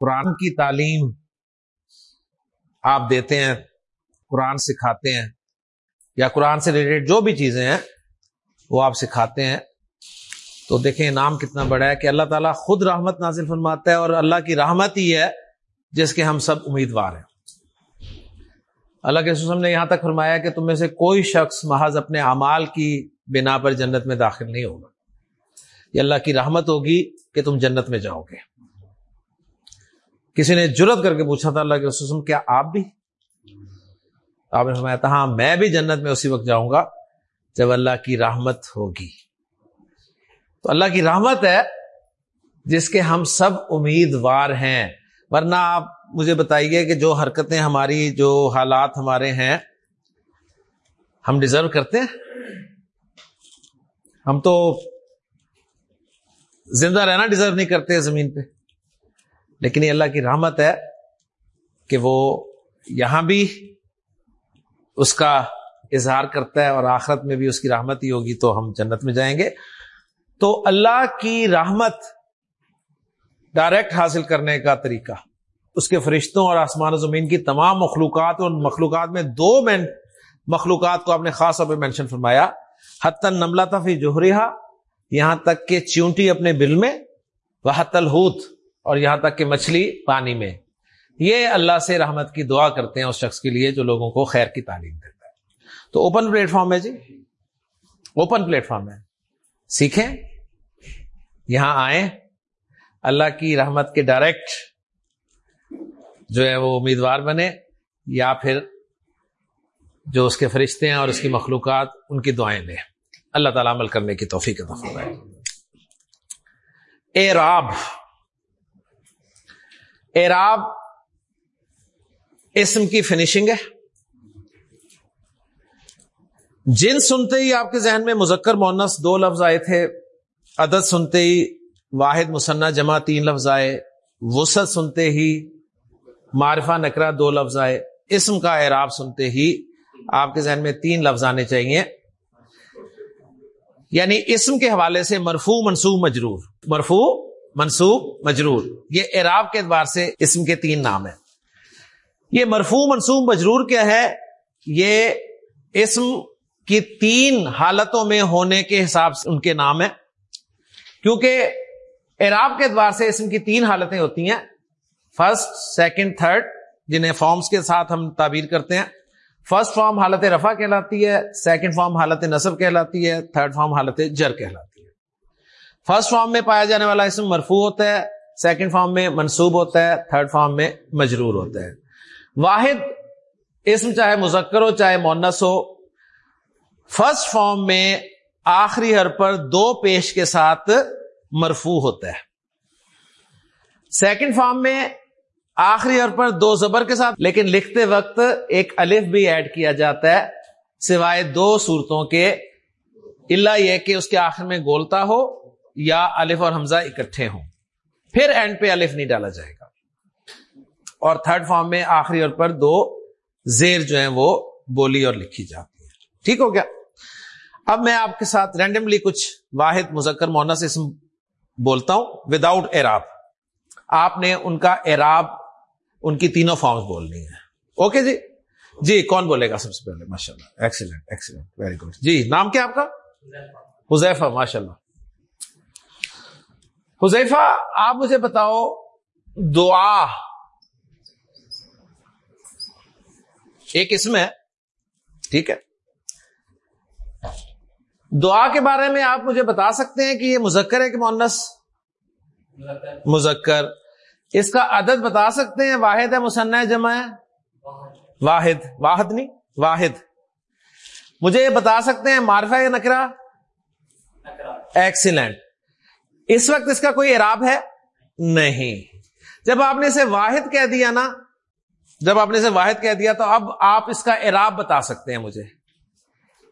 قرآن کی تعلیم آپ دیتے ہیں، قرآن سکھاتے ہیں، یا قرآن سے ریلیٹڈ جو بھی چیزیں ہیں، وہ آپ سکھاتے ہیں۔ تو دیکھیں، انعام کتنا بڑا ہے کہ اللہ تعالیٰ خود رحمت نازل فرماتا ہے اور اللہ کی رحمت ہی ہے جس کے ہم سب امیدوار ہیں۔ اللہ کے وسلم نے یہاں تک فرمایا کہ تم میں سے کوئی شخص محض اپنے اعمال کی بنا پر جنت میں داخل نہیں ہوگا۔ یہ اللہ کی رحمت ہوگی کہ تم جنت میں جاؤ گے۔ کسی نے جرت کر کے پوچھا تھا اللہ کے وسلم، کیا آپ بھی؟ آپ نے فرمایا تھا ہاں میں بھی جنت میں اسی وقت جاؤں گا جب اللہ کی رحمت ہوگی۔ تو اللہ کی رحمت ہے جس کے ہم سب امیدوار ہیں۔ ورنہ آپ مجھے بتائیے کہ جو حرکتیں ہماری، جو حالات ہمارے ہیں، ہم ڈیزرو کرتے ہیں؟ ہم تو زندہ رہنا ڈیزرو نہیں کرتے زمین پہ۔ لیکن یہ اللہ کی رحمت ہے کہ وہ یہاں بھی اس کا اظہار کرتا ہے اور آخرت میں بھی اس کی رحمت ہی ہوگی تو ہم جنت میں جائیں گے۔ تو اللہ کی رحمت ڈائریکٹ حاصل کرنے کا طریقہ۔ اس کے فرشتوں اور آسمان و زمین کی تمام مخلوقات اور مخلوقات میں دو مین مخلوقات کو آپ نے خاص طور پہ مینشن فرمایا۔ حتن نملا تفی جوہریہ یہاں تک کہ چونٹی اپنے بل میں۔ وہ حت الحوت اور یہاں تک کہ مچھلی پانی میں۔ یہ اللہ سے رحمت کی دعا کرتے ہیں اس شخص کے لیے جو لوگوں کو خیر کی تعلیم دیتا ہے۔ تو اوپن پلیٹ فارم ہے جی۔ اوپن پلیٹ فارم ہے۔ سیکھیں۔ یہاں آئیں۔ اللہ کی رحمت کے ڈائریکٹ جو ہے وہ امیدوار بنے یا پھر جو اس کے فرشتے ہیں اور اس کی مخلوقات ان کی دعائیں لیں۔ اللہ تعالیٰ عمل کرنے کی توفیق ہے اعراب اعراب اسم کی فنیشنگ ہے۔ جن سنتے ہی آپ کے ذہن میں مذکر مونس دو لفظ آئے تھے، عدد سنتے ہی واحد مسنہ جمع تین لفظ آئے، وسط سنتے ہی معرفہ نکرا دو لفظ آئے، اسم کا اعراب سنتے ہی آپ کے ذہن میں تین لفظ آنے چاہیے۔ یعنی اسم کے حوالے سے مرفو منصوب مجرور۔ مرفو منصوب مجرور۔ یہ اعراب کے اعتبار سے اسم کے تین نام ہیں۔ یہ مرفو منصوب مجرور کیا ہے؟ یہ اسم کی تین حالتوں میں ہونے کے حساب سے ان کے نام ہے کیونکہ اعراب کے اعتبار سے اسم کی تین حالتیں ہوتی ہیں۔ فرسٹ سیکنڈ تھرڈ جنہیں فارمز کے ساتھ ہم تعبیر کرتے ہیں۔ فرسٹ فارم حالت رفع کہلاتی ہے سیکنڈ فارم حالت نصب کہلاتی ہے تھرڈ فارم حالت جر کہلاتی ہے۔ فرسٹ فارم میں پایا جانے والا اسم مرفوع ہوتا ہے سیکنڈ فارم میں منصوب ہوتا ہے تھرڈ فارم میں مجرور ہوتا ہے۔ واحد اسم چاہے مذکر ہو، چاہے مونس ہو فرسٹ فارم میں آخری ہر پر دو پیش کے ساتھ مرفوع ہوتا ہے۔ سیکنڈ فارم میں آخری اور پر دو زبر کے ساتھ، لیکن لکھتے وقت ایک الف بھی ایڈ کیا جاتا ہے، سوائے دو صورتوں کے اللہ یہ کہ اس کے آخر میں گولتا ہو یا الف اور حمزہ اکٹھے ہوں۔ پھر اینڈ پہ الف نہیں ڈالا جائے گا۔ اور تھرڈ فارم میں آخری اور پر دو زیر جو ہیں وہ بولی اور لکھی جاتی ہے ٹھیک ہو گیا؟ اب میں آپ کے ساتھ رینڈملی کچھ واحد مذکر مونس اسم بولتا ہوں وداؤٹ ایراب آپ نے ان کا اعراب ان کی تینوں فارمز بولنی ہے اوکے جی؟ جی کون بولے گا سب سے پہلے؟ ماشاء اللہ ایکسیلنٹ ایکسیلنٹ ویری گڈ جی نام کیا آپ کا؟ حذیفہ ماشاء اللہ حذیفہ، آپ مجھے بتاؤ، دعا ایک اسم ہے، ٹھیک ہے؟ دعا کے بارے میں آپ مجھے بتا سکتے ہیں کہ یہ مذکر ہے کہ مونس مذکر۔ اس کا عدد بتا سکتے ہیں، واحد ہے مسنح جمع ہے؟ واحد۔ واحد نہیں، واحد۔ مجھے یہ بتا سکتے ہیں، معرفہ یا نکرا ایکسیلنٹ اس وقت اس کا کوئی اعراب ہے؟ نہیں۔ جب آپ نے اسے واحد کہہ دیا نا، جب آپ نے اسے واحد کہہ دیا تو اب آپ اس کا اعراب بتا سکتے ہیں مجھے۔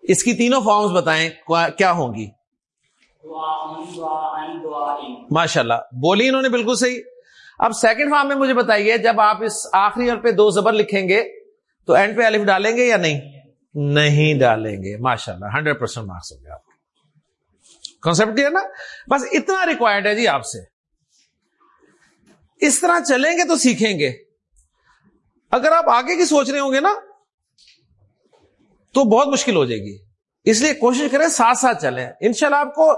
اس کی تینوں فارمز بتائیں، کیا ہوں گی؟ ماشاء اللہ بولی انہوں نے بالکل صحیح۔ اب سیکنڈ فارم میں مجھے بتائیے، جب آپ اس آخری اور پہ دو زبر لکھیں گے تو اینڈ پہ الف ڈالیں گے یا نہیں؟ نہیں ڈالیں گے۔ ماشاء اللہ ہنڈریڈ پرسینٹ مارکس ہو گیا آپ۔ کانسپٹ کیا نا؟ بس اتنا ریکوائرڈ ہے جی آپ سے۔ اس طرح چلیں گے تو سیکھیں گے۔ اگر آپ آگے کی سوچ رہے ہوں گے نا، تو بہت مشکل ہو جائے گی۔ اس لیے کوشش کریں ساتھ ساتھ چلیں۔ انشاءاللہ آپ کو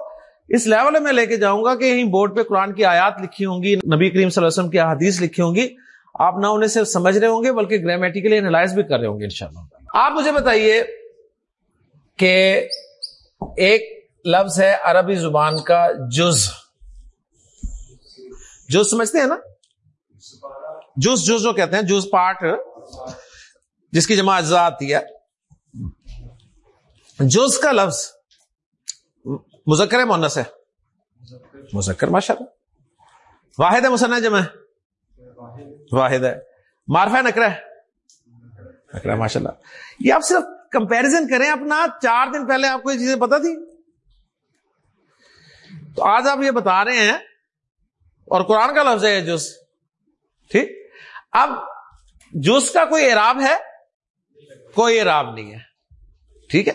اس لیول میں لے کے جاؤں گا کہ یہیں بورڈ پہ قرآن کی آیات لکھی ہوں گی، نبی کریم صلی اللہ علیہ وسلم کی حدیث لکھی ہوں گی۔ آپ نہ انہیں صرف سمجھ رہے ہوں گے، بلکہ گرامیٹیکلی انالائز بھی کر رہے ہوں گے انشاءاللہ۔ آپ مجھے بتائیے کہ ایک لفظ ہے عربی زبان کا جز۔ جز سمجھتے ہیں نا؟ جز جز جو کہتے ہیں، جز پارٹ۔ جس کی جمع اجزا آتی ہے۔ جز کا لفظ مذکر مونس ہے۔ مذکر ماشاء اللہ واحد ہے مسنہ جمع۔ واحد ہے۔ مارفا نکرا ہے۔ نکرا ماشاء اللہ یہ آپ صرف کمپیرزن کریں، اپنا چار دن پہلے آپ کو یہ چیزیں پتا تھی تو آج آپ یہ بتا رہے ہیں اور قرآن کا لفظ ہے جس ٹھیک؟ اب جس کا کوئی اعراب ہے؟ کوئی اعراب نہیں ہے۔ ٹھیک ہے؟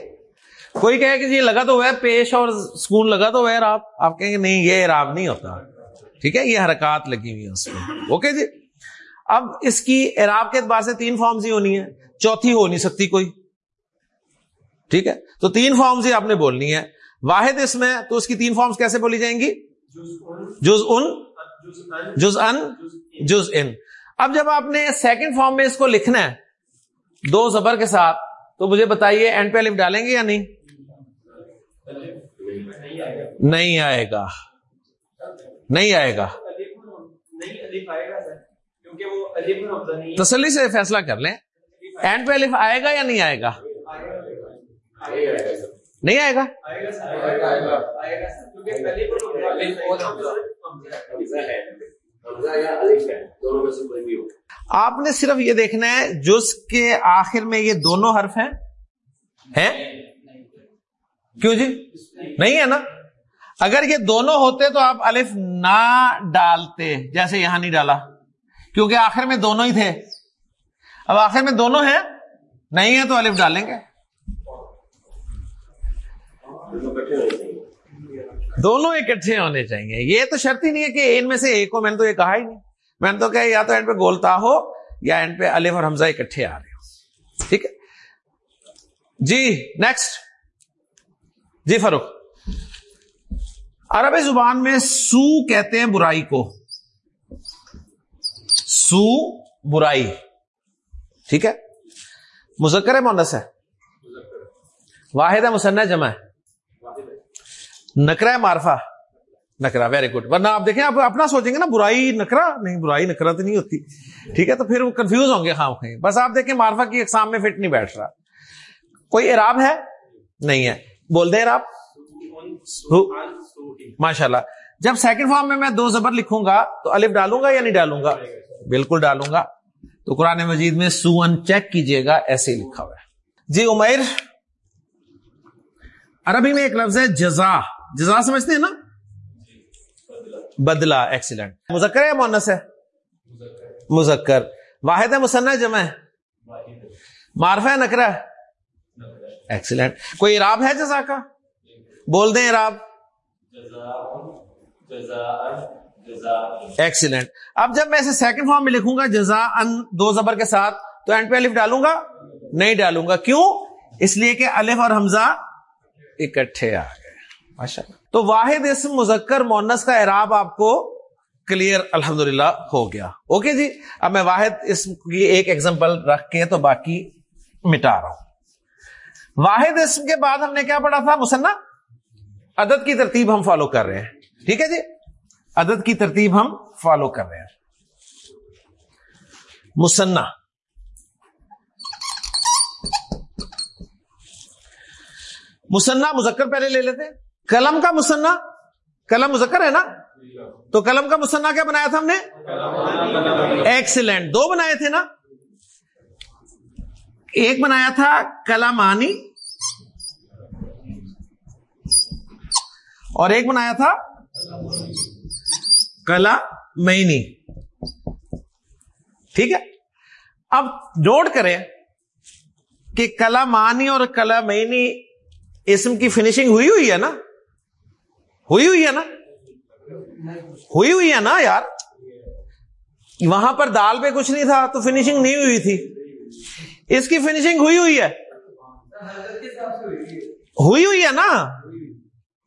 کوئی کہے کہ جی لگا تو ہے پیش اور سکون لگا تو ہے آپ آپ کہیں گے نہیں، یہ اراب نہیں ہوتا۔ ٹھیک ہے؟ یہ حرکات لگی ہوئی ہیں اس میں۔ اوکے جی؟ اب اس کی اراب کے اعتبار سے تین فارمز ہی ہونی ہے چوتھی ہو نہیں سکتی کوئی۔ ٹھیک ہے؟ تو تین فارمز ہی آپ نے بولنی ہے واحد اس میں تو اس کی تین فارمز کیسے بولی جائیں گی؟ جز ان جز ان جز ان۔ اب جب آپ نے سیکنڈ فارم میں اس کو لکھنا ہے، دو زبر کے ساتھ، تو مجھے بتائیے اینڈ پہ لفٹ ڈالیں گے یا نہیں؟ نہیں آئے گا۔ نہیں آئے گا۔ تسلی سے فیصلہ کر لیں۔ اینڈ پہ الف آئے گا یا نہیں آئے گا؟ نہیں آئے گا؟ آپ نے صرف یہ دیکھنا ہے جس کے آخر میں یہ دونوں حرف ہیں؟ کیوں جی؟ نہیں ہے نا؟ اگر یہ دونوں ہوتے تو آپ الف نہ ڈالتے، جیسے یہاں نہیں ڈالا، کیونکہ آخر میں دونوں ہی تھے۔ اب آخر میں دونوں ہیں؟ نہیں ہے تو الف ڈالیں گے۔ دونوں اکٹھے ہونے چاہیے۔ یہ تو شرط ہی نہیں ہے کہ ان میں سے ایک ہو، میں نے تو یہ کہا ہی نہیں۔ میں نے تو کہا یا تو اینڈ پہ گولتا ہو یا اینڈ پہ الف اور حمزہ اکٹھے آ رہے ہو ٹھیک ہے؟ جی نیکسٹ جی فروخ عربی زبان میں سو کہتے ہیں برائی کو۔ سو برائی۔ ٹھیک ہے؟ مذکر ہے، مونس ہے۔ واحد ہے، مسنہ، جمع ہے۔ نکرا ہے مارفا نکرا ویری گڈ ورنہ آپ دیکھیں، آپ اپنا سوچیں گے نا، برائی نکرا نہیں، برائی نکرا تو نہیں ہوتی۔ ٹھیک ہے، تو پھر وہ کنفیوز ہوں گے۔ خام خیں بس آپ دیکھیں مارفا کی اقسام میں فٹ نہیں بیٹھ رہا۔ کوئی اراب ہے؟ نہیں ہے۔ بول دیں آپ ماشاء اللہ جب سیکنڈ فارم میں میں دو زبر لکھوں گا، تو الف ڈالوں گا یا نہیں ڈالوں گا؟ بالکل ڈالوں گا۔ تو قرآن مجید میں سون چیک کیجیے گا، ایسے ہی لکھا ہوا ہے۔ جی عمیر۔ عربی میں ایک لفظ ہے جزا۔ جزا سمجھتے ہیں نا؟ بدلا ایکسیلنٹ مذکر ہے مونس ہے؟ مذکر. واحد ہے مسنہ جمع ہے؟ معرفہ ہے نکرا ایکسیلنٹ کوئی اراب ہے جزا کا؟ بول دیں اراب ایکسیلنٹ اب جب میں اسے سیکنڈ فارم میں لکھوں گا جزا ان دو زبر کے ساتھ، تو اینڈ پہ الف ڈالوں گا؟ نہیں ڈالوں گا. کیوں؟ اس لیے کہ الف اور حمزہ اکٹھے آ گئے۔ ماشاء اللہ۔ تو واحد اسم مذکر مونس کا اعراب آپ کو کلیئر الحمد ہو گیا۔ اوکے جی؟ اب میں واحد اسم کی ایک ایگزامپل رکھ کے تو باقی مٹا رہا ہوں۔ واحد اسم کے بعد ہم نے کیا پڑھا تھا؟ مسنا عدد کی ترتیب ہم فالو کر رہے ہیں۔ ٹھیک ہے جی؟ عدد کی ترتیب ہم فالو کر رہے ہیں۔ مسنا مسنا مذکر پہلے لے لیتے قلم کا مسنا قلم مذکر ہے نا؟ تو قلم کا مسنا کیا بنایا تھا ہم نے؟ ایکسیلنٹ، دو بنائے تھے نا؟ ایک بنایا تھا کلامانی، اور ایک بنایا تھا کلا مینی ٹھیک ہے؟ اب نوٹ کریں کہ کلا مانی اور کلا مینی اسم کی فنیشنگ ہوئی ہوئی ہے نا؟ ہوئی ہوئی ہے نا؟ ہوئی ہوئی ہے نا یار؟ وہاں پر دال پہ کچھ نہیں تھا، تو فنیشنگ نہیں ہوئی تھی۔ اس کی فنیشنگ ہوئی ہوئی ہے؟ ہوئی ہوئی ہے نا؟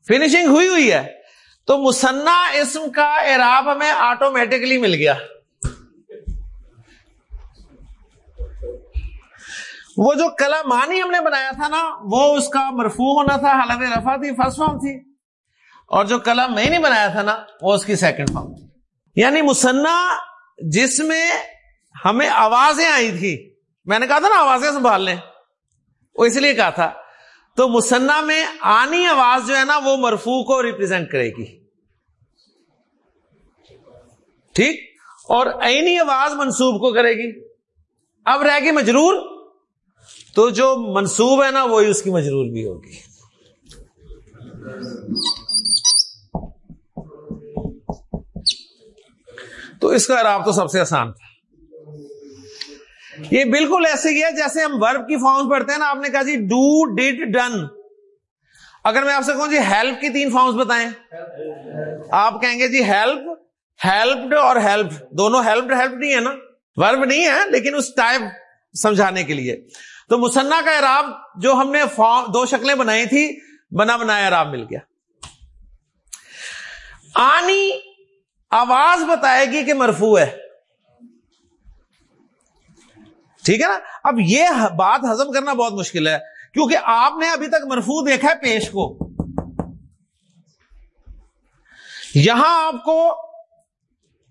فنیشنگ ہوئی ہوئی ہے۔ تو مسنا اسم کا اعراب ہمیں آٹومیٹکلی مل گیا۔ وہ جو کلا مانی ہم نے بنایا تھا نا، وہ اس کا مرفوع ہونا تھا، حالت رفا تھی فرسٹ فارم تھی۔ اور جو کلم میں نہیں بنایا تھا نا، وہ اس کی سیکنڈ فارم تھی یعنی مسنا جس میں ہمیں آوازیں آئی تھی۔ میں نے کہا تھا نا آوازیں سنبھال لیں۔ وہ اس لیے کہا تھا۔ تو مسنا میں آنی آواز جو ہے نا، وہ مرفو کو ریپرزینٹ کرے گی۔ ٹھیک؟ اور اینی آواز منسوب کو کرے گی۔ اب رہ گی مجرور۔ تو جو منسوب ہے نا، وہی اس کی مجرور بھی ہوگی۔ تو اس کا عراب تو سب سے آسان تھا۔ یہ بالکل ایسے ہی ہے جیسے ہم ورب کی فارمز پڑھتے ہیں نا، آپ نے کہا جی ڈو ڈیڈ ڈن اگر میں آپ سے کہوں جی ہیلپ کی تین فارمز بتائیں۔ آپ کہیں گے جی ہیلپ ہیلپڈ اور ہیلپ دونوں ہیلپ ہیلپ نہیں ہے نا۔ ورب نہیں ہے، لیکن اس ٹائپ سمجھانے کے لیے۔ تو مسنا کا عراب جو ہم نے دو شکلیں بنائی تھی، بنا بنایا عراب مل گیا۔ آنی آواز بتائے گی کہ مرفو ہے۔ ٹھیک ہے نا؟ اب یہ بات ہزم کرنا بہت مشکل ہے، کیونکہ آپ نے ابھی تک مرفو دیکھا ہے پیش کو۔ یہاں آپ کو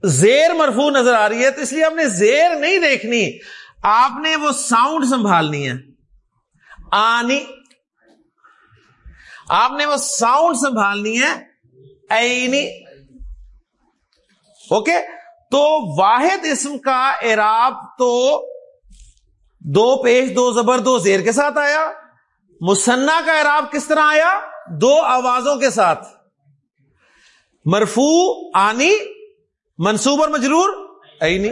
زیر مرفو نظر آ رہی ہے، تو اس لیے آپ نے زیر نہیں دیکھنی، آپ نے وہ ساؤنڈ سنبھالنی ہے۔ آنی۔ آپ نے وہ ساؤنڈ سنبھالنی ہے، اینی۔ اوکے؟ تو واحد اسم کا اعراب تو دو پیش، دو زبر، دو زیر کے ساتھ آیا۔ مسنا کا اعراب کس طرح آیا؟ دو آوازوں کے ساتھ۔ مرفو آنی، منصوب اور مجرور اینی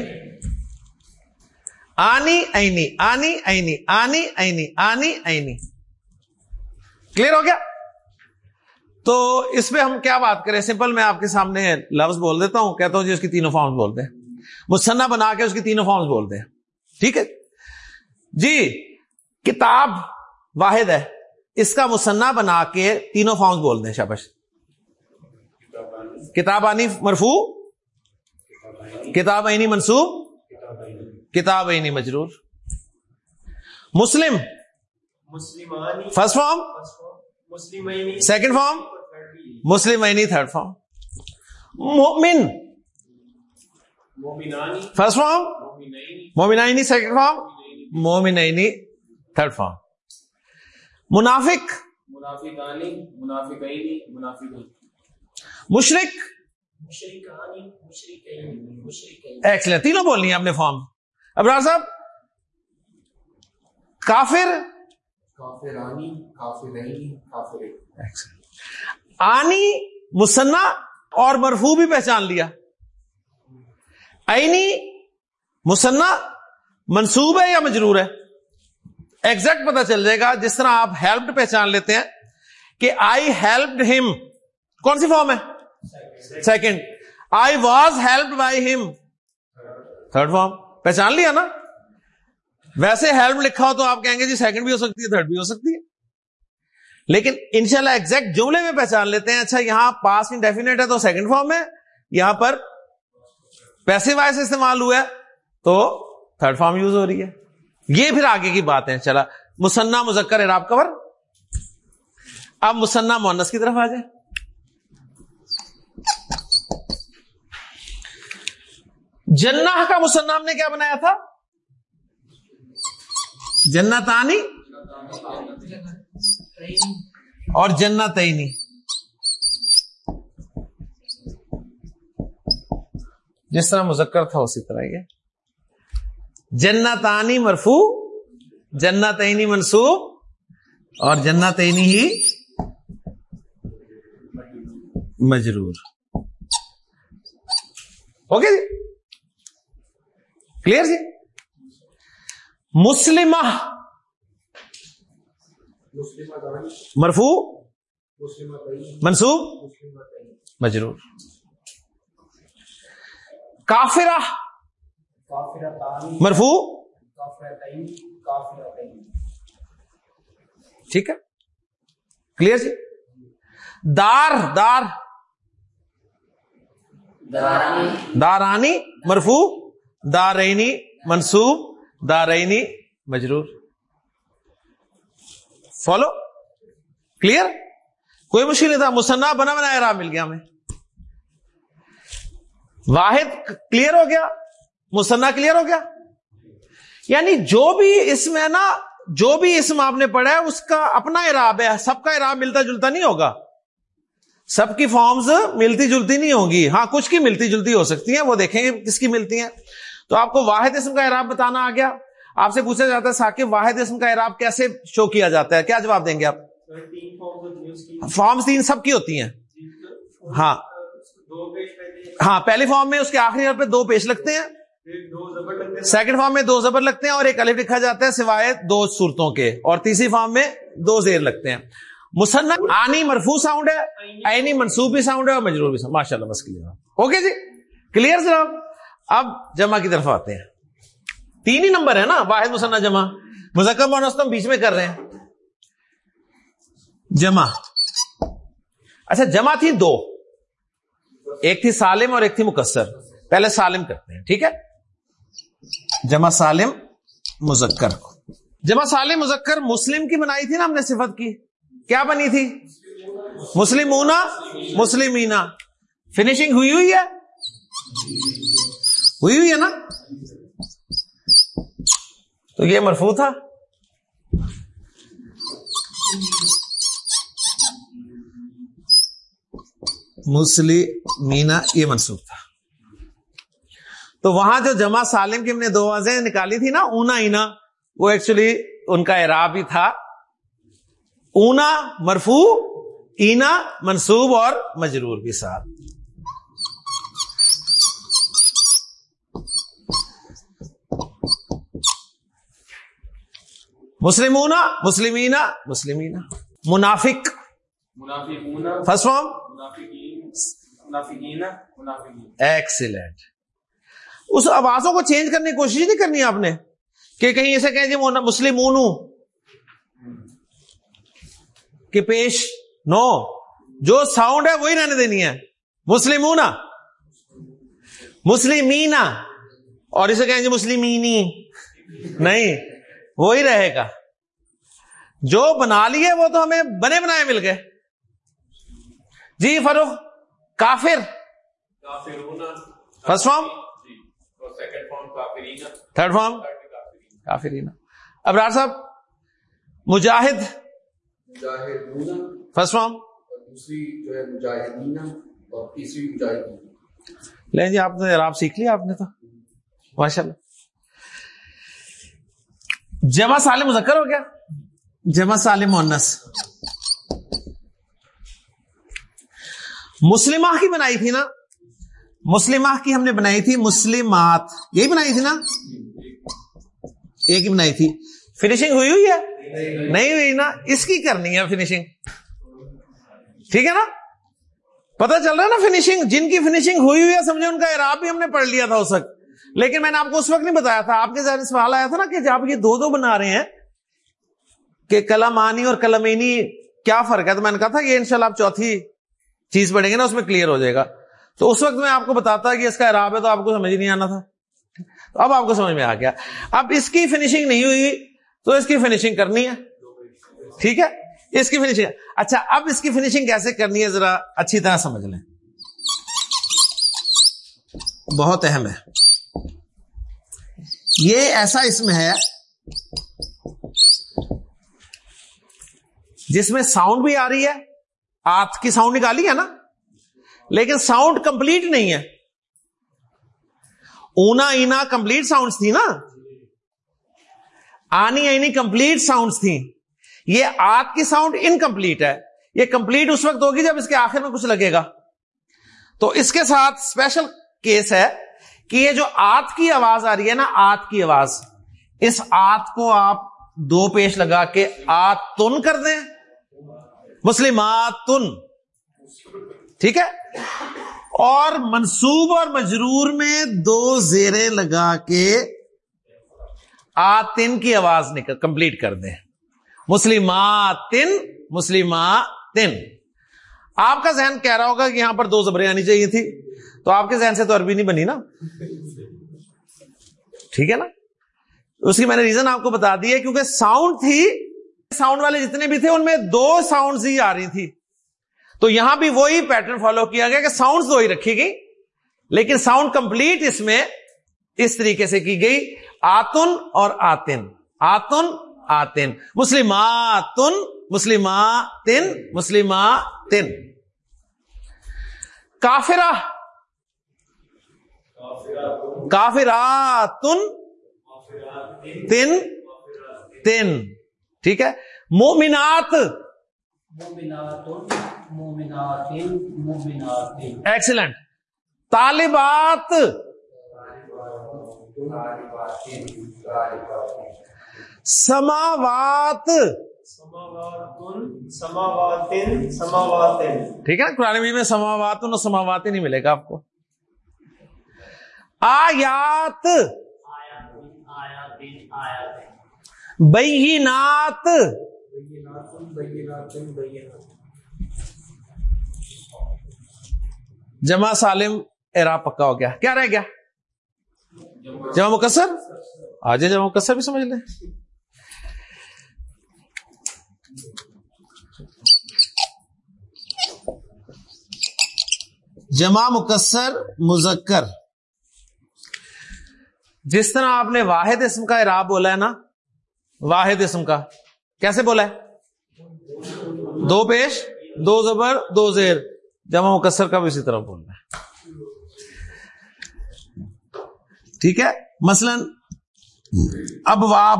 آنی اینی آنی اینی آنی اینی آنی اینی کلیئر ہو گیا؟ تو اس پہ ہم کیا بات کریں؟ سمپل میں آپ کے سامنے لفظ بول دیتا ہوں کہتا ہوں جی اس کی تینوں فارمز بولتے ہیں۔ مسنا بنا کے اس کی تینوں فارمز بولتے ہیں۔ ٹھیک ہے؟ جی کتاب واحد ہے۔ اس کا مسنا بنا کے تینوں فارمز بول دیں شابش کتاب آنی مرفو کتاب آئینی منصوب کتاب آئینی مجرور مسلم فرسٹ فارم سیکنڈ فارم مسلم آئینی تھرڈ فارم مومن فرسٹ فارم مومنائنی سیکنڈ فارم مومنائنی تھرڈ فارم منافق. مشرق ایکسلنٹ تینوں بولنی ہے اپنے فارم ابرار صاحب. کافر. آنی، مسنا اور مرفو بھی پہچان لیا۔ آئینی مسنا، منصوب ہے یا مجرور ہے؟ ایگزیکٹ پتا چل جائے گا جس طرح آپ ہیلپڈ پہچان لیتے ہیں کہ آئی ہیلپڈ ہم کون سی فارم ہے؟ Second I was helped by ہم تھرڈ فارم پہچان لیا نا؟ ویسے ہیلپ لکھا ہو تو آپ کہیں گے جی سیکنڈ بھی ہو سکتی ہے تھرڈ بھی ہو سکتی ہے۔ لیکن انشاءاللہ شاء ایگزیکٹ جملے میں پہچان لیتے ہیں۔ اچھا یہاں پاس انڈیفینیٹ ہے تو سیکنڈ فارم ہے۔ یہاں پر پیسے وائس استعمال ہوا ہے تو تھرڈ فارم یوز ہو رہی ہے۔ یہ پھر آگے کی بات ہے چلا مسنا مذکر اراب کور اب مسنا مونس کی طرف آ جائے جنہ کا مسنا ہم نے کیا بنایا تھا؟ جنتانی؟ اور جنت جس طرح مذکر تھا اسی طرح یہ جنتانی مرفو جنت منصوب اور جنت ہی مجرور۔ اوکے جی؟ کلیئر جی؟ مسلمہ مرفو منصوب؟ مجرور۔ کافرہ؟ مرفو ٹھیک ہے۔ کلیئر جی؟ دار دار۔ دارانی۔ مرفو دارینی منصوب۔ دارینی مجرور۔ فالو کلیئر کوئی مشکل نہیں تھا مسنا بنا بنا اعراب مل گیا ہمیں۔ واحد کلیئر ہو گیا مسنا کلیئر ہو گیا۔ یعنی جو بھی اس میں نا، جو بھی اسم آپ نے پڑھا ہے، اس کا اپنا اعراب ہے۔ سب کا اعراب ملتا جلتا نہیں ہوگا۔ سب کی فارمز ملتی جلتی نہیں ہوگی ہاں کچھ کی ملتی جلتی ہو سکتی ہیں، وہ دیکھیں گے کس کی ملتی ہیں۔ تو آپ کو واحد اسم کا اعراب بتانا آ گیا۔ آپ سے پوچھا جاتا ہے ثاقب واحد اسم کا اعراب کیسے شو کیا جاتا ہے؟ کیا جواب دیں گے آپ؟ فارمز تین سب کی ہوتی ہیں۔ ہاں۔ ہاں پہلی فارم میں اس کے آخری پہ دو پیش لگتے ہیں۔ سیکنڈ فارم میں دو زبر لگتے ہیں اور ایک الف لکھا جاتا ہے سوائے دو صورتوں کے۔ اور تیسری فارم میں دو زیر لگتے ہیں۔ مصنف آنی مرفو ساؤنڈ ہے اینی منصوبی ساؤنڈ ہے اور مجرور بھی ماشاء اللہ بس کلیئر اوکے جی؟ کلیئر سر اب جمع کی طرف آتے ہیں۔ تین ہی نمبر ہے نا، واحد مسنا جمع۔ مذکر مونس ہم بیچ میں کر رہے ہیں۔ جمع۔ اچھا جمع تھی دو۔ ایک تھی سالم اور ایک تھی مکسر۔ پہلے سالم کرتے ہیں، ٹھیک ہے؟ جمع سالم، مذکر۔ جمع سالم، مذکر مسلم کی بنائی تھی نا ہم نے صفت کی۔ کیا بنی تھی؟ مسلم اونا مسلمینا فنیشنگ ہوئی ہوئی ہے؟ ہوئی ہوئی ہے نا؟ تو یہ مرفو تھا؟ مسلم مینا یہ منسوخ تھا۔ تو وہاں جو جمع سالم کی ہم نے دو واضح نکالی تھی نا، اونا اینا، وہ ایکچولی ان کا اعراب ہی تھا۔ اونا مرفو اینا منصوب اور مجرور بھی ساتھ۔ مسلمونا مسلمینا مسلمینا منافق۔ فرسٹ فارم ایکسیلنٹ اس آوازوں کو چینج کرنے کی کوشش نہیں کرنی آپ نے؟ کہ کہیں ایسے کہیں جی مسلم کہ پیش نو۔ جو ساؤنڈ ہے وہی رہنے دینی ہے۔ مسلم مسلمینا اور اسے کہیں جی مسلمینی۔ نہیں۔ وہی رہے گا۔ جو بنا لیے وہ تو ہمیں بنے بنائے مل گئے۔ جی فروخ کافر۔ فرسٹ فارم تھرڈ فارم کافر ابرار صاحب، مجاہد۔ فرسٹ فارم لیں جی آپ نے آپ سیکھ لیا، آپ نے تو۔ ماشاء اللہ جمع سالم مذکر ہو گیا؟ جمع سالم مونس مسلمہ کی بنائی تھی نا؟ مسلمہ کی ہم نے بنائی تھی مسلمات۔ یہی بنائی تھی نا؟ ایک ہی بنائی تھی۔ فنیشنگ ہوئی ہوئی ہے؟ نہیں ہوئی نا۔ اس کی کرنی ہے فنیشنگ۔ ٹھیک ہے نا؟ پتا چل رہا ہے نا فنیشنگ؟ جن کی فنیشنگ ہوئی ہوئی ہے، سمجھے ان کا اعراب بھی ہم نے پڑھ لیا تھا اس وقت۔ لیکن میں نے آپ کو اس وقت نہیں بتایا تھا، آپ کے ذہن سوال آیا تھا نا کہ جب یہ دو دو بنا رہے ہیں کہ کلم آنی اور کلمینی کیا فرق ہے، تو میں نے کہا تھا یہ انشاءاللہ آپ چوتھی چیز پڑھیں گے نا، اس میں کلیئر ہو جائے گا۔ تو اس وقت میں آپ کو بتاتا کہ اس کا عراب ہے تو آپ کو سمجھ نہیں آنا تھا۔ تو اب آپ کو سمجھ میں آ گیا۔ اب اس کی فنیشنگ نہیں ہوئی، تو اس کی فنیشنگ کرنی ہے۔ ٹھیک ہے؟ اس کی فنیشنگ اچھا اب اس کی فنیشنگ کیسے کرنی ہے؟ ذرا اچھی طرح سمجھ لیں۔ بہت اہم ہے۔ یہ ایسا اسم ہے جس میں ساؤنڈ بھی آ رہی ہے۔ آت کی ساؤنڈ نکالی ہے نا؟ لیکن ساؤنڈ کمپلیٹ نہیں ہے۔ اونا اینا کمپلیٹ ساؤنڈ تھی نا؟ آنی اینی کمپلیٹ ساؤنڈ تھی۔ یہ آت کی ساؤنڈ انکمپلیٹ ہے۔ یہ کمپلیٹ اس وقت ہوگی جب اس کے آخر میں کچھ لگے گا۔ تو اس کے ساتھ اسپیشل کیس ہے۔ کہ یہ جو آت کی آواز آ رہی ہے نا، آت کی آواز، اس آت کو آپ دو پیش لگا کے آت تن کر دیں۔ مسلمات تن ٹھیک ہے؟ اور منصوب اور مجرور میں دو زیریں لگا کے آتن کی آواز نکل، کمپلیٹ کر دیں۔ مسلماتن مسلماتن۔ آپ کا ذہن کہہ رہا ہوگا کہ یہاں پر دو زبریں آنی چاہیے تھی۔ تو آپ کے ذہن سے تو عربی نہیں بنی نا؟ ٹھیک ہے نا؟ اس کی میں نے ریزن آپ کو بتا دی ہے کیونکہ ساؤنڈ تھی ساؤنڈ والے جتنے بھی تھے ان میں دو ساؤنڈ ہی آ رہی تھی۔ تو یہاں بھی وہی پیٹرن فالو کیا گیا کہ ساؤنڈ دو ہی رکھی گئی، لیکن ساؤنڈ کمپلیٹ اس میں اس طریقے سے کی گئی، آتن اور آتن۔ آتن آتن۔ مسلماتن مسلماتن مسلماتن۔ کافرہ کافراتن تن تن ٹھیک ہے؟ مومنات۔ ایکسلنٹ طالبات۔ سماوات۔ ٹھیک ہے؟ نا قرآن میں سماوات اور سماوات نہیں ملے گا آپ کو۔ آیات۔ بینات جمع سالم ایرا پکا ہو گیا۔ کیا رہ گیا؟ جمع مکسر آج جمع مکسر بھی سمجھ لیں۔ جمع مکسر مذکر۔ جس طرح آپ نے واحد اسم کا اراب بولا ہے نا، واحد اسم کا، کیسے بولا ہے؟ دو پیش، دو زبر، دو زیر، جمع مکسر کا بھی اسی طرح بولنا ہے۔ ٹھیک ہے؟ مثلا، ابواب،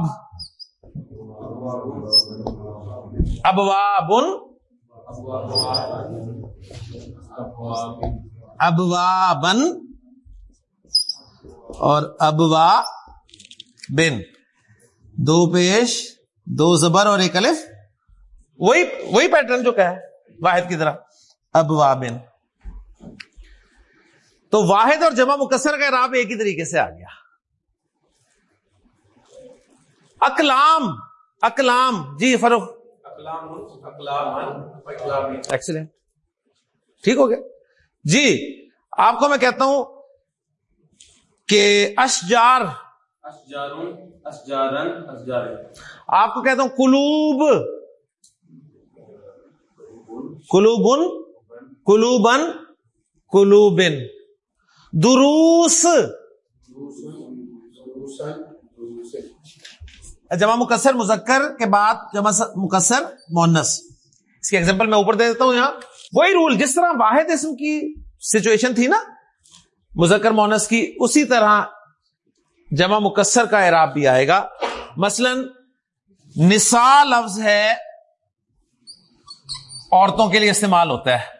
ابوابن ابوابن اور ابوا بن۔ دو پیش دو زبر اور ایک الف۔ وہی وہی پیٹرن جو کہ ہے واحد کی طرح۔ ابوا بن۔ تو واحد اور جمع مکسر کا راب ایک ہی طریقے سے آ گیا۔ اکلام اکلام جی فروخ ایکسلینٹ ٹھیک ہو گیا۔ جی آپ کو میں کہتا ہوں کہ اشجار آپ کو کہتا ہوں کلوب کلوبن کلوبن کلوبن دروس۔ جمع مکسر مذکر کے بعد جمع مکسر مونس اس کی ایگزامپل میں اوپر دے دیتا ہوں یہاں۔ وہی رول جس طرح واحد اسم کی سچویشن تھی نا مذکر مونس کی اسی طرح جمع مکسر کا اعراب بھی آئے گا۔ مثلا نسا لفظ ہے، عورتوں کے لیے استعمال ہوتا ہے۔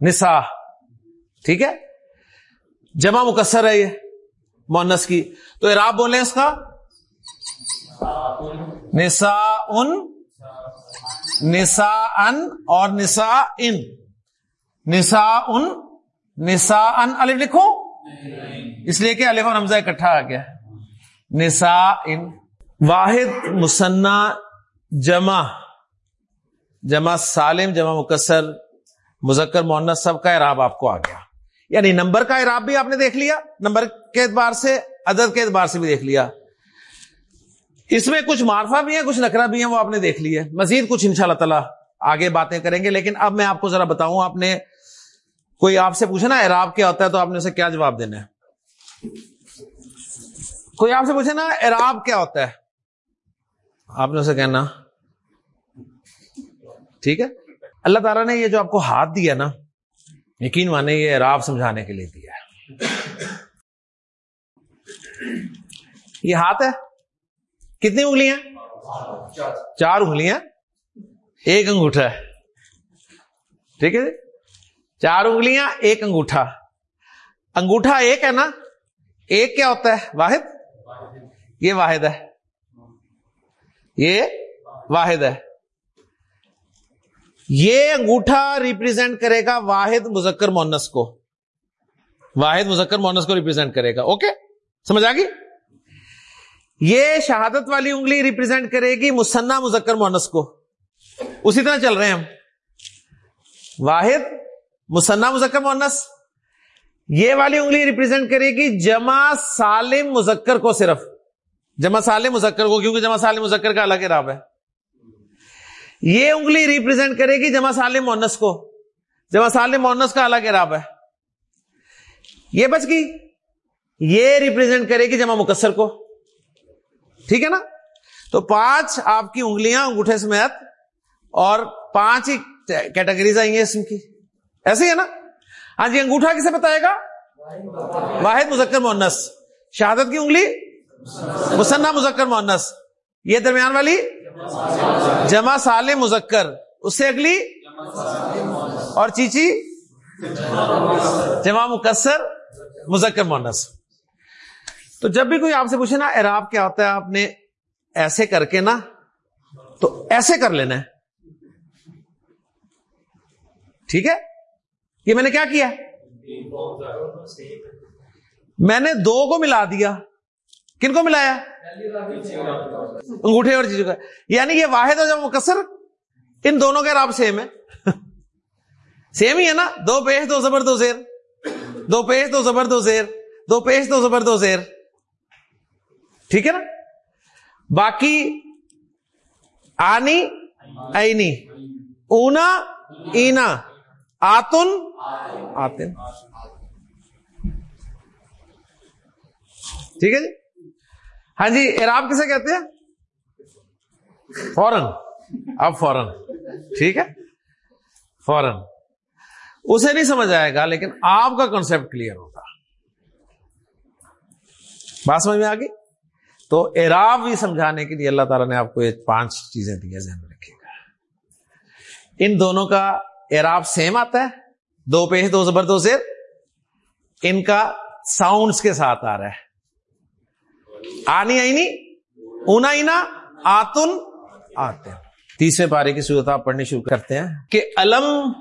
نسا ٹھیک ہے؟ جمع مکسر ہے یہ مونس کی۔ تو اعراب بولے اس کا؟ نسا ان نسا ان اور نسا ان۔ نسا ان نسا ان الف لکھو۔ اس لیے کہ الف اور حمزہ اکٹھا آ گیا۔ نسا ان واحد، مسنا، جمع۔ جمع سالم، جمع مکسر، مذکر مونس سب کا اعراب آپ کو آ گیا۔ یعنی نمبر کا اعراب بھی آپ نے دیکھ لیا، نمبر کے اعتبار سے، عدد کے اعتبار سے بھی دیکھ لیا۔ اس میں کچھ معرفہ بھی ہیں، کچھ نکرا بھی ہیں، وہ آپ نے دیکھ لی ہے مزید کچھ ان شاء اللہ تعالیٰ آگے باتیں کریں گے، لیکن اب میں آپ کو ذرا بتاؤں، آپ نے کوئی آپ سے پوچھے نا، اعراب کیا ہوتا ہے تو آپ نے اسے کیا جواب دینا ہے؟ کوئی آپ سے پوچھے نا، اعراب کیا ہوتا ہے؟ آپ نے اسے کہنا۔ ٹھیک ہے؟ اللہ تعالیٰ نے یہ جو آپ کو ہاتھ دیا نا، یقین مانے یہ اعراب سمجھانے کے لیے دیا ہے۔ یہ ہاتھ ہے؟ کتنی انگلیاں چار انگلیاں۔ ایک انگوٹھا ہے۔ ٹھیک ہے جی؟ چار انگلیاں، ایک انگوٹھا۔ انگوٹھا ایک ہے نا؟ ایک کیا ہوتا ہے؟ واحد؟ یہ واحد ہے۔ یہ واحد ہے۔ یہ انگوٹھا ریپرزینٹ کرے گا واحد مذکر مونس کو۔ واحد مذکر مونس کو ریپرزینٹ کرے گا۔ اوکے سمجھ آ گئی؟ یہ شہادت والی انگلی ریپرزینٹ کرے گی مسنا مذکر مونس کو۔ اسی طرح چل رہے ہیں ہم۔ واحد مسنا مذکر مونس یہ والی انگلی ریپرزینٹ کرے گی جمع سالم مذکر کو صرف۔ جمع سالم مذکر کو، کیونکہ جمع سالم مذکر کا الگ راب ہے۔ یہ انگلی ریپرزینٹ کرے گی جمع سالم مونس کو۔ جمع سالم مونس کا الگ راب ہے۔ یہ بچ گئی۔ یہ ریپرزینٹ کرے گی جمع مکسر کو۔ ٹھیک ہے نا؟ تو پانچ آپ کی انگلیاں انگوٹھے سمیت اور پانچ ہی کیٹیگریز آئی ہیں اسم کی۔ ایسے ہی ہے نا؟ ہاں جی انگوٹھا کسے بتائے گا؟ واحد مذکر مونس شہادت کی انگلی؟ مسنا مذکر مونس یہ درمیان والی؟ جمع سال مذکر۔ اس سے اگلی؟ اور چیچی؟ جمع مکسر مذکر مونس تو جب بھی کوئی آپ سے پوچھے نا اعراب کیا ہوتا ہے؟ آپ نے ایسے کر کے نا، تو ایسے کر لینا ہے۔ ٹھیک ہے؟ یہ میں نے کیا کیا؟ میں نے دو کو ملا دیا۔ کن کو ملایا؟ انگوٹھے اور چیزوں کا۔ یعنی یہ واحد ہو جب مکسر، ان دونوں کے راب سیم ہے سیم ہی ہے نا؟ دو پیش، دو زبر، دو زیر۔ دو پیش، دو زبر، دو زیر۔ دو پیش، دو زبر، دو زیر۔ ٹھیک ہے نا؟ باقی، آنی اینی اونا، اینا۔ آتن؟ آتن۔ ٹھیک ہے جی؟ ہاں جی اراب کسے کہتے ہیں؟ فورن اب فورن ٹھیک ہے؟ فورن اسے نہیں سمجھ آئے گا لیکن آپ کا کانسیپٹ کلیئر ہوگا بات سمجھ میں آ گئی؟ تو اعراب بھی سمجھانے کے لیے اللہ تعالیٰ نے آپ کو یہ پانچ چیزیں دی ہیں ذہن میں رکھے گا۔ ان دونوں کا اعراب سیم آتا ہے؟ دو پیش، دو زبر، دو زیر۔ ان کا ساؤنڈس کے ساتھ آ رہا ہے۔ آنی آئینی، اونا اینا، آتن آتے تیسرے پارے کی صورت آپ پڑھنی شروع کرتے ہیں کہ علم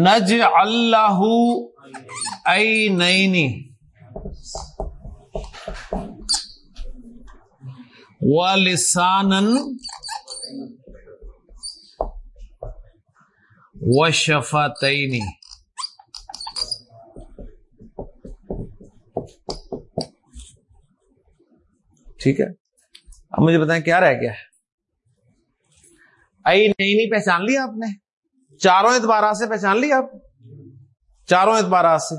نج اللہ نئی و لسان و ٹھیک ہے؟ اب مجھے بتائیں کیا رہ گیا؟ آئی نہیں نہیں، پہچان لیا آپ نے؟ چاروں اعتبارات سے پہچان لیا آپ؟ چاروں اعتبارات سے۔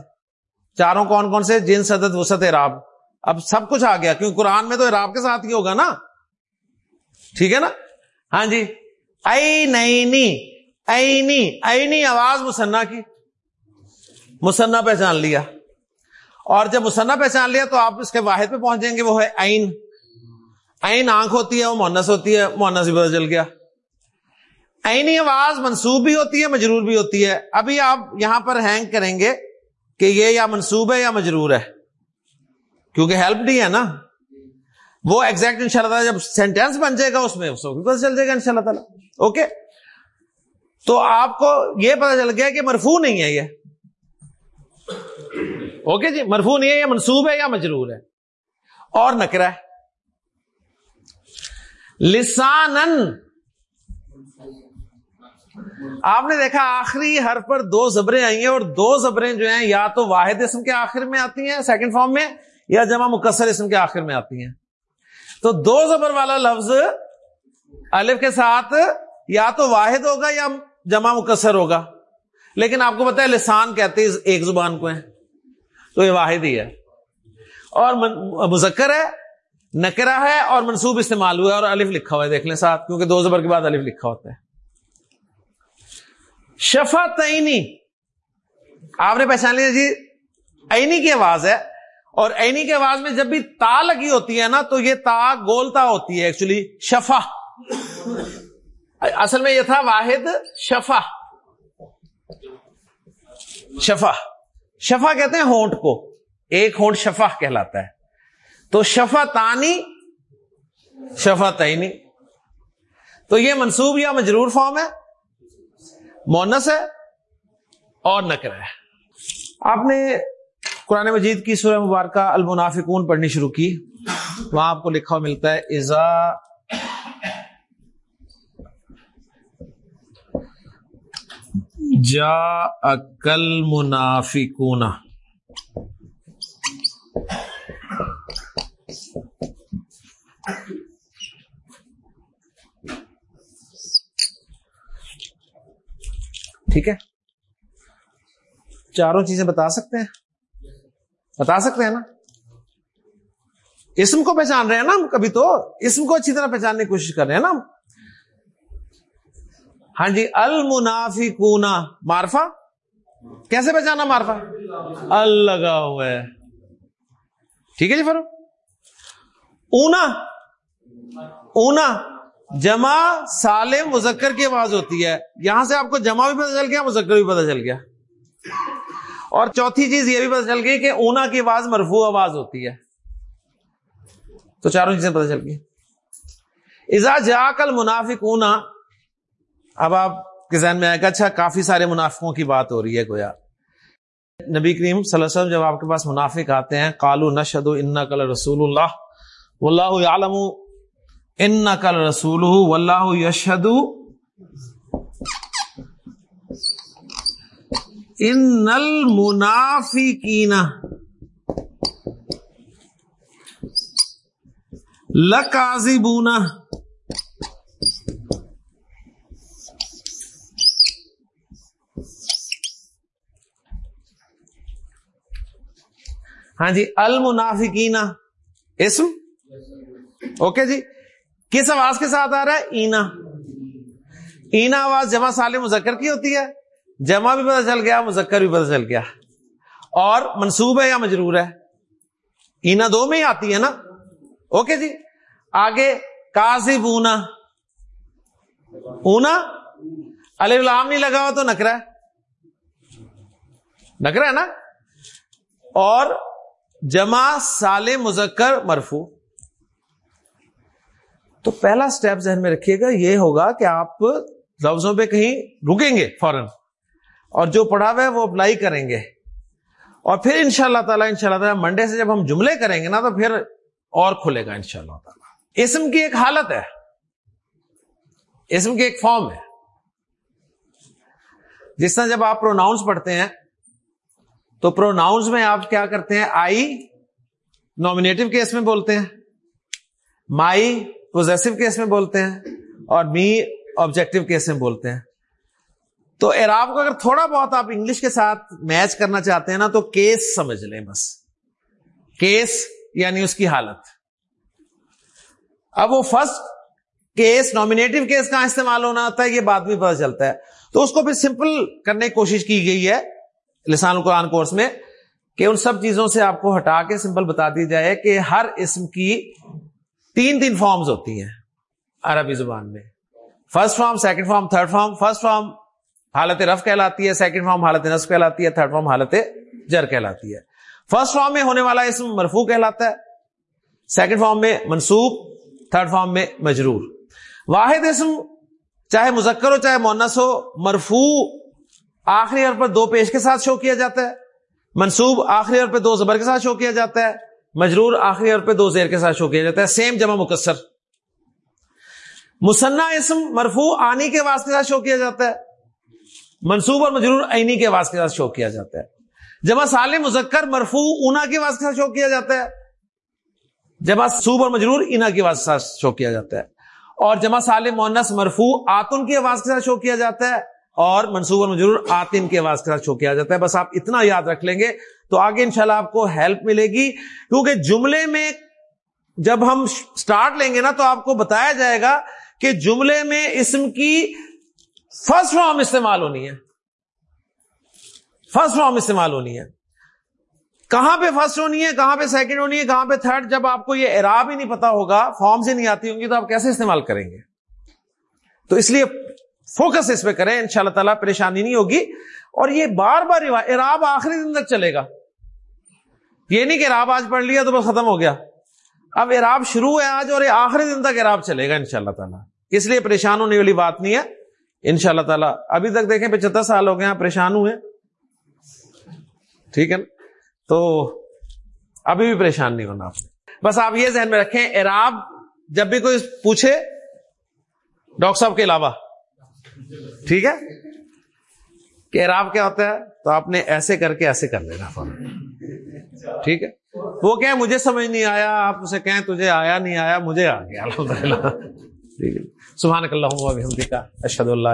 چاروں کون کون سے؟ جن سدت وسط اراب اب سب کچھ آ گیا، کیونکہ قرآن میں تو اراب کے ساتھ ہی ہوگا نا۔ ٹھیک ہے نا؟ ہاں جی۔ ائی نہیں۔ اینی آواز مسنا کی؟ مسنا پہچان لیا۔ اور جب مسنا پہچان لیا تو آپ اس کے واحد پہ پہنچ جائیں گے، وہ ہے این این آنکھ ہوتی ہے، وہ مونس ہوتی ہے مونس بھی پتا چل گیا۔ اینی آواز منسوب بھی ہوتی ہے، مجرور بھی ہوتی ہے۔ ابھی آپ یہاں پر ہینگ کریں گے کہ یہ یا منسوب ہے یا مجرور ہے۔ کیونکہ ہیلپ نہیں ہے نا۔ وہ ایگزیکٹ ان شاء اللہ تعالیٰ جب سینٹینس بن جائے گا اس میں پتا چل جائے گا ان شاء اللہ تعالیٰ۔ اوکے تو آپ کو یہ پتا چل گیا کہ مرفو نہیں ہے یہ۔ اوکے جی مرفو نہیں ہے یہ منسوب ہے یا مجرور ہے۔ اور نکرا ہے۔ لسان آپ نے دیکھا آخری ہر پر دو زبریں آئی ہیں اور دو زبریں جو ہیں یا تو واحد اسم کے آخر میں آتی ہیں سیکنڈ فارم میں، یا جمع مکسر اسم کے آخر میں آتی ہیں۔ تو دو زبر والا لفظ الف کے ساتھ یا تو واحد ہوگا یا جمع مکسر ہوگا۔ لیکن آپ کو پتا ہے لسان کہتے ہیں، ایک زبان کو ہے تو یہ واحد ہی ہے۔ اور مذکر ہے نکرا ہے اور منصوب استعمال ہوا ہے اور الف لکھا ہوا ہے۔ دیکھ لیں ساتھ، کیونکہ دو زبر کے بعد الف لکھا ہوتا ہے۔ شفا تعینی آپ نے پہچان لیا جی اینی کی آواز ہے۔ اور اینی کی آواز میں جب بھی تا لگی ہوتی ہے نا، تو یہ تا گولتا ہوتی ہے ایکچولی شفا۔ اصل میں یہ تھا واحد شفا۔ شفا۔ شفا کہتے ہیں ہونٹ کو۔ ایک ہونٹ شفا کہلاتا ہے۔ تو شفا تانی، شفا تعینی تو یہ منصوب یا مجرور فارم ہے؟ مونس ہے اور نکر ہے۔ آپ نے قرآن مجید کی سورہ مبارکہ المنافقون پڑھنی شروع کی۔ وہاں آپ کو لکھا ہوا ملتا ہے ازا جا اکل منافقون ٹھیک ہے؟ چاروں چیزیں بتا سکتے ہیں؟ بتا سکتے ہیں نا؟ اسم کو پہچان رہے ہیں نا ہم کبھی تو، اسم کو اچھی طرح پہچاننے کی کوشش کر رہے ہیں نا ہم؟ ہاں جی المنافی کونا مارفا کیسے پہچانا مارفا ال لگا ہوا ہے۔ ٹھیک ہے جی فرو اونا اونا، جمع، سالم، مذکر کی آواز ہوتی ہے۔ یہاں سے آپ کو جمع بھی پتہ چل گیا، مذکر بھی پتہ چل گیا۔ اور چوتھی چیز یہ بھی پتہ چل گئی کہ اونا کی آواز مرفوع آواز ہوتی ہے۔ تو چاروں چیزیں پتہ چل گئی۔ ازا جا کل منافق اونا اب آپ کے ذہن میں آئے گا اچھا کافی سارے منافقوں کی بات ہو رہی ہے گویا۔ نبی کریم صلی اللہ علیہ وسلم جب آپ کے پاس منافق آتے ہیں کالو نشد ان کل رسول اللہ واللہ عالم ان کل رسول واللہ یشد ان المنافقین لکاذبون۔ ہاں جی المنافقین. اسم؟ اوکے جی کس آواز کے ساتھ آ رہا ہے؟ اینا. اینا آواز جمع سال مذکر کی ہوتی ہے؟ جمع بھی پتہ چل گیا، مذکر بھی پتہ چل گیا. اور منصوب ہے یا مجرور ہے؟ اینا دو میں ہی آتی ہے نا؟ اوکے جی آگے کاسی اونا؟ اونا الام نہیں لگا ہوا تو نکرا ہے؟ نکرا ہے نا؟ اور جمع سال مذکر مرفو تو پہلا سٹیپ ذہن میں رکھیے گا، یہ ہوگا کہ آپ لفظوں پہ کہیں رکیں گے فوراً، اور جو پڑھا ہوا ہے وہ اپلائی کریں گے۔ اور پھر ان شاء اللہ تعالیٰ ان شاء اللہ تعالیٰ منڈے سے جب ہم جملے کریں گے نا، تو پھر اور کھلے گا ان شاء اللہ تعالیٰ۔ اسم کی ایک حالت ہے۔ اسم کی ایک فارم ہے۔ جس طرح جب آپ پروناؤنس پڑھتے ہیں تو پروناؤنس میں آپ کیا کرتے ہیں؟ آئی نامنیٹو کیس میں بولتے ہیں۔ مائی پوزیسو کیس میں بولتے ہیں۔ اور می آبجیکٹو کیس میں بولتے ہیں۔ تو ایراب کو اگر تھوڑا بہت آپ انگلش کے ساتھ میچ کرنا چاہتے ہیں نا، تو کیس سمجھ لیں بس۔ کیس یعنی اس کی حالت۔ اب وہ فرسٹ کیس نامنیٹو کیس کا استعمال ہونا ہوتا ہے یہ بات بھی پتا چلتا ہے۔ تو اس کو پھر سمپل کرنے کی کوشش کی گئی ہے۔ لسان القرآن کورس میں، کہ ان سب چیزوں سے آپ کو ہٹا کے سمپل بتا دی جائے کہ ہر اسم کی تین تین فارمز ہوتی ہیں عربی زبان میں۔ First form second form third form first form حالت رف کہلاتی ہے سیکنڈ فارم حالت نصف کہلاتی ہے تھرڈ فارم حالت جر کہلاتی ہے۔ فرسٹ فارم میں ہونے والا اسم مرفو کہلاتا ہے سیکنڈ فارم میں منصوب تھرڈ فارم میں مجرور۔ واحد اسم چاہے مذکر ہو، چاہے مونس ہو مرفو آخری اور پر دو پیش کے ساتھ شو کیا جاتا ہے۔ منصوب آخری اور پہ دو زبر کے ساتھ شو کیا جاتا ہے۔ مجرور آخری اور پہ دو زیر کے ساتھ شو کیا جاتا ہے۔ سیم جمع مکسر۔ مسنا اسم مرفو آنی کے آواز کے ساتھ شو کیا جاتا ہے۔ منصوب اور مجرور عینی کے آواز کے ساتھ شو کیا جاتا ہے۔ جمع سال مذکر مرفو اونا کے آواز کے ساتھ شو کیا جاتا ہے۔ جمع سوب اور مجرور اینا کی آواز کے ساتھ شو کیا جاتا ہے۔ اور جمع سال مونس مرفو آتن کی آواز کے ساتھ شو کیا جاتا ہے۔ اور منصوب اور مجرور آتن کی آواز کے ساتھ شو کیا جاتا ہے۔ بس آپ اتنا یاد رکھ لیں گے تو آگے انشاءاللہ آپ کو ہیلپ ملے گی۔ کیونکہ جملے میں جب ہم سٹارٹ لیں گے نا تو آپ کو بتایا جائے گا کہ جملے میں اسم کی فرسٹ فارم استعمال ہونی ہے۔ فرسٹ فارم استعمال ہونی ہے۔ کہاں پہ فرسٹ ہونی ہے، کہاں پہ سیکنڈ ہونی ہے، کہاں پہ تھرڈ جب آپ کو یہ اعراب ہی نہیں پتا ہوگا فارم سے نہیں آتی ہوں گی تو آپ کیسے استعمال کریں گے؟ تو اس لیے فوکس اس پہ کریں ان شاء اللہ تعالیٰ پریشانی نہیں ہوگی۔ اور یہ بار بار اعراب آخری دن تک چلے گا۔ یہ نہیں کہ اعراب آج پڑھ لیا تو بس ختم ہو گیا۔ اب اعراب شروع ہے آج اور یہ آخری دن تک اعراب چلے گا ان شاء اللہ تعالیٰ۔ اس لیے پریشان ہونے والی بات نہیں ہے۔ ان شاء اللہ تعالیٰ، ابھی تک دیکھیں پچہتر سال ہو گئے ہیں، پریشان ہوئے۔ ٹھیک ہے نا؟ تو ابھی بھی پریشان نہیں ہونا آپ نے۔ بس آپ یہ ذہن میں رکھیں اراب جب بھی کوئی پوچھے، ڈاکٹر صاحب کے علاوہ۔ ٹھیک ہے؟ کہ اعراب کیا ہوتا ہے؟ تو آپ نے ایسے کر کے ایسے کر لینا ٹھیک ہے؟ وہ کہ مجھے سمجھ نہیں آیا، آپ اسے کہیں تجھے آیا نہیں آیا، مجھے آ گیا۔ الحمد للہ ٹھیک ہے۔ سبحان اللہ کا اشد اللہ